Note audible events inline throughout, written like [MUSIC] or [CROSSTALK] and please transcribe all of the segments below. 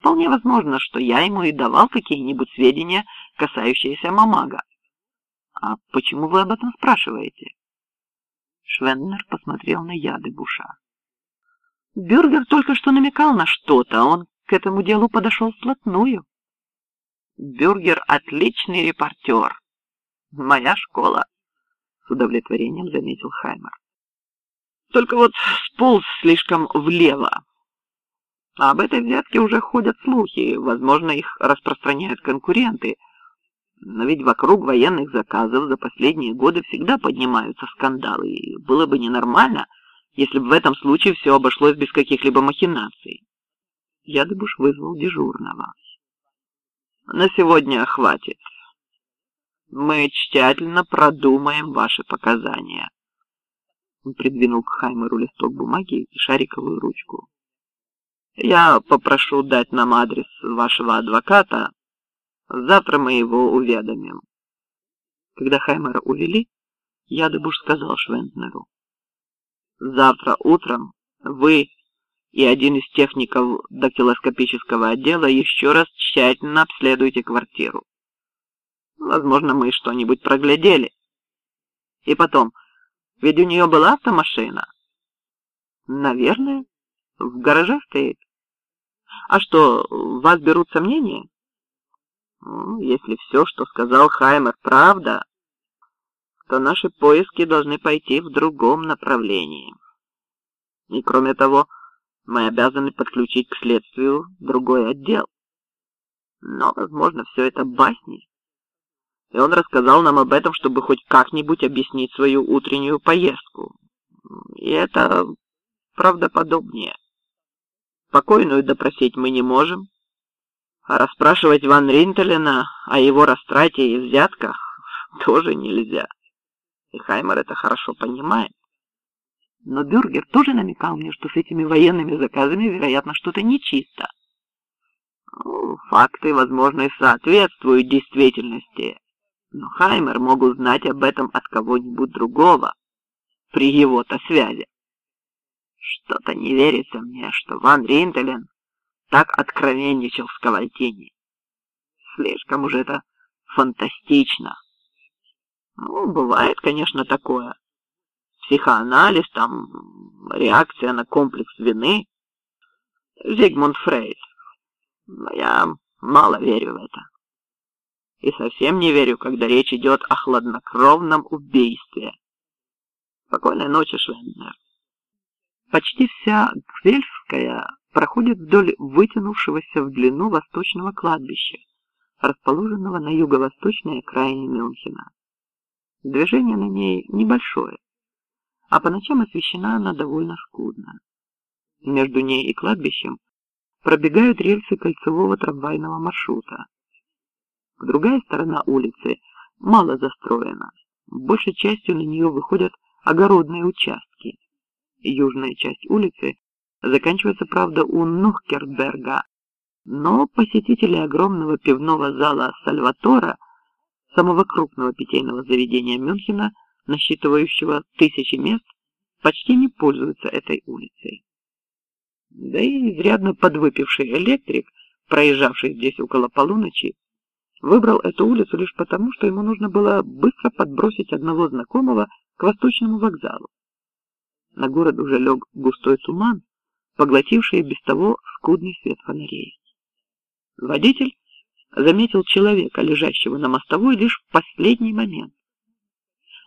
Вполне возможно, что я ему и давал какие-нибудь сведения, касающиеся Мамага. А почему вы об этом спрашиваете? Швеннер посмотрел на яды Буша. Бюргер только что намекал на что-то, а он к этому делу подошел вплотную. Бюргер — отличный репортер. Моя школа, с удовлетворением заметил Хаймер. Только вот сполз слишком влево. А об этой взятке уже ходят слухи, возможно, их распространяют конкуренты. Но ведь вокруг военных заказов за последние годы всегда поднимаются скандалы, и было бы ненормально, если бы в этом случае все обошлось без каких-либо махинаций. Ядыбуш вызвал дежурного. На сегодня хватит. Мы тщательно продумаем ваши показания. Он придвинул к Хаймеру листок бумаги и шариковую ручку. Я попрошу дать нам адрес вашего адвоката. Завтра мы его уведомим. Когда Хаймера увели, Ядыбуш сказал Швентнеру. Завтра утром вы и один из техников дактилоскопического отдела еще раз тщательно обследуйте квартиру. Возможно, мы что-нибудь проглядели. И потом, ведь у нее была автомашина. Наверное, в гараже стоит. А что, вас берут сомнения? Ну, если все, что сказал Хаймер, правда, то наши поиски должны пойти в другом направлении. И кроме того, мы обязаны подключить к следствию другой отдел. Но, возможно, все это басни. И он рассказал нам об этом, чтобы хоть как-нибудь объяснить свою утреннюю поездку. И это правдоподобнее. Покойную допросить мы не можем, а расспрашивать Ван Ринтелена о его растрате и взятках [LAUGHS] тоже нельзя. И Хаймер это хорошо понимает. Но Бюргер тоже намекал мне, что с этими военными заказами, вероятно, что-то нечисто. Ну, факты, возможно, и соответствуют действительности. Но Хаймер мог узнать об этом от кого-нибудь другого при его-то связи. Что-то не верится мне, что Ван Ринтелен так откровенничал в Кавальтине. Слишком уж это фантастично. Ну, бывает, конечно, такое. Психоанализ, там, реакция на комплекс вины. Зигмунд Фрейд. Но я мало верю в это. И совсем не верю, когда речь идет о хладнокровном убийстве. Спокойной ночи, Швенднер. Почти вся Гвельфская проходит вдоль вытянувшегося в длину восточного кладбища, расположенного на юго-восточной окраине Мюнхена. Движение на ней небольшое, а по ночам освещена она довольно скудно. Между ней и кладбищем пробегают рельсы кольцевого трамвайного маршрута. Другая сторона улицы мало застроена, большей частью на нее выходят огородные участки. Южная часть улицы заканчивается, правда, у Нухкерберга, но посетители огромного пивного зала Сальватора, самого крупного питейного заведения Мюнхена, насчитывающего тысячи мест, почти не пользуются этой улицей. Да и изрядно подвыпивший электрик, проезжавший здесь около полуночи, выбрал эту улицу лишь потому, что ему нужно было быстро подбросить одного знакомого к восточному вокзалу. На город уже лег густой туман, поглотивший без того скудный свет фонарей. Водитель заметил человека, лежащего на мостовой, лишь в последний момент.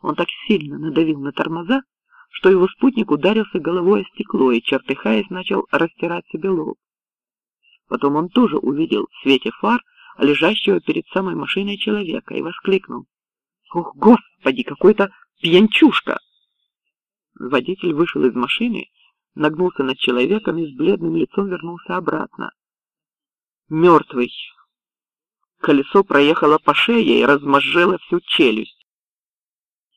Он так сильно надавил на тормоза, что его спутник ударился головой о стекло и, чертыхаясь, начал растирать себе лоб. Потом он тоже увидел в свете фар лежащего перед самой машиной человека и воскликнул. «Ох, господи, какой-то пьянчушка!» Водитель вышел из машины, нагнулся над человеком и с бледным лицом вернулся обратно. Мертвый. Колесо проехало по шее и размозжило всю челюсть.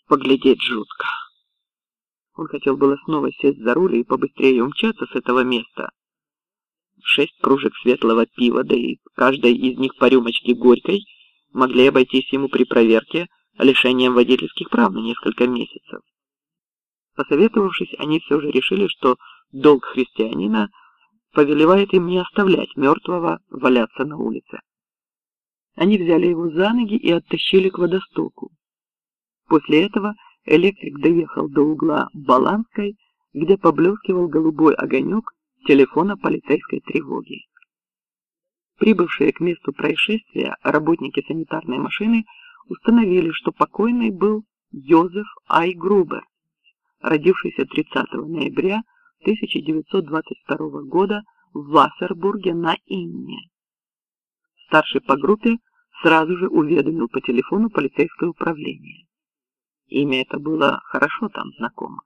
Поглядеть жутко. Он хотел было снова сесть за руль и побыстрее умчаться с этого места. Шесть кружек светлого пива, да и каждой из них по рюмочке горькой, могли обойтись ему при проверке лишением водительских прав на несколько месяцев. Посоветовавшись, они все же решили, что долг христианина повелевает им не оставлять мертвого валяться на улице. Они взяли его за ноги и оттащили к водостоку. После этого электрик доехал до угла Баланской, где поблескивал голубой огонек телефона полицейской тревоги. Прибывшие к месту происшествия работники санитарной машины установили, что покойный был Йозеф Ай Грубер, родившийся 30 ноября 1922 года в Вассербурге на Инне. Старший по группе сразу же уведомил по телефону полицейское управление. Имя это было хорошо там знакомо.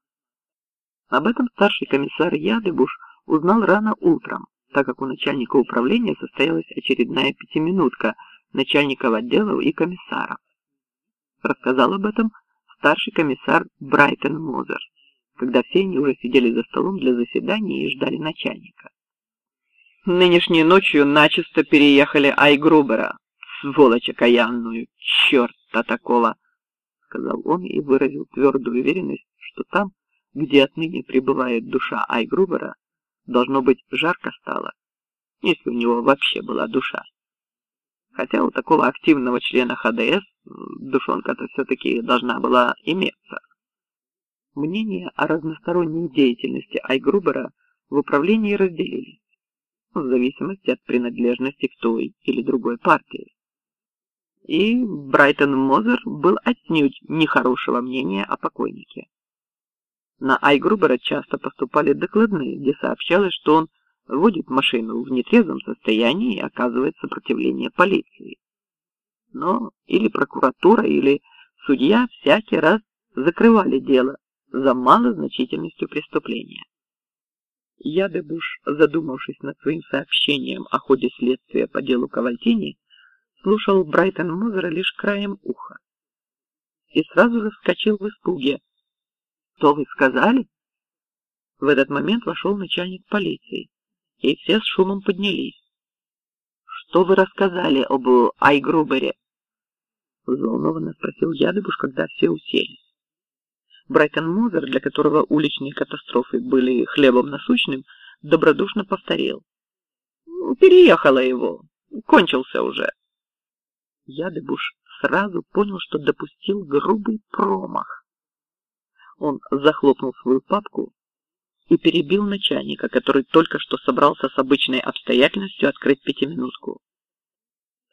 Об этом старший комиссар Ядыбуш узнал рано утром, так как у начальника управления состоялась очередная пятиминутка начальников отделов и комиссаров. Рассказал об этом старший комиссар Брайтон Мозер, когда все они уже сидели за столом для заседания и ждали начальника. Нынешней ночью начисто переехали Айгрубера, сволочь окаянную, черта такого, сказал он и выразил твердую уверенность, что там, где отныне пребывает душа Айгрубера, должно быть жарко стало, если у него вообще была душа. Хотя у такого активного члена ХДС душонка-то все-таки должна была иметься. Мнения о разносторонней деятельности Айгрубера в управлении разделились в зависимости от принадлежности к той или другой партии. И Брайтон Мозер был отнюдь нехорошего мнения о покойнике. На Айгрубера часто поступали докладные, где сообщалось, что он водит машину в нетрезвом состоянии и оказывает сопротивление полиции. Но или прокуратура, или судья всякий раз закрывали дело за малозначительностью преступления. Ядыбуш, задумавшись над своим сообщением о ходе следствия по делу Кавальтини, слушал Брайтон Мозера лишь краем уха. И сразу же вскочил в испуге. «Что вы сказали?» В этот момент вошел начальник полиции, и все с шумом поднялись. «Что вы рассказали об Айгрубере?» Взволнованно спросил Ядыбуш, когда все уселись. Брайтон Мозер, для которого уличные катастрофы были хлебом насущным, добродушно повторил. «Ну, «Переехала его. Кончился уже». Ядыбуш сразу понял, что допустил грубый промах. Он захлопнул свою папку и перебил начальника, который только что собрался с обычной обстоятельностью открыть пятиминутку.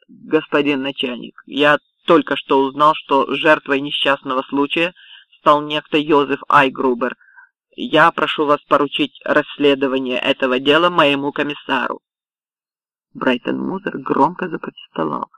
«Господин начальник, я только что узнал, что жертвой несчастного случая – стал некто Йозеф Айгрубер. Я прошу вас поручить расследование этого дела моему комиссару. Брайтон Музер громко запротестовал.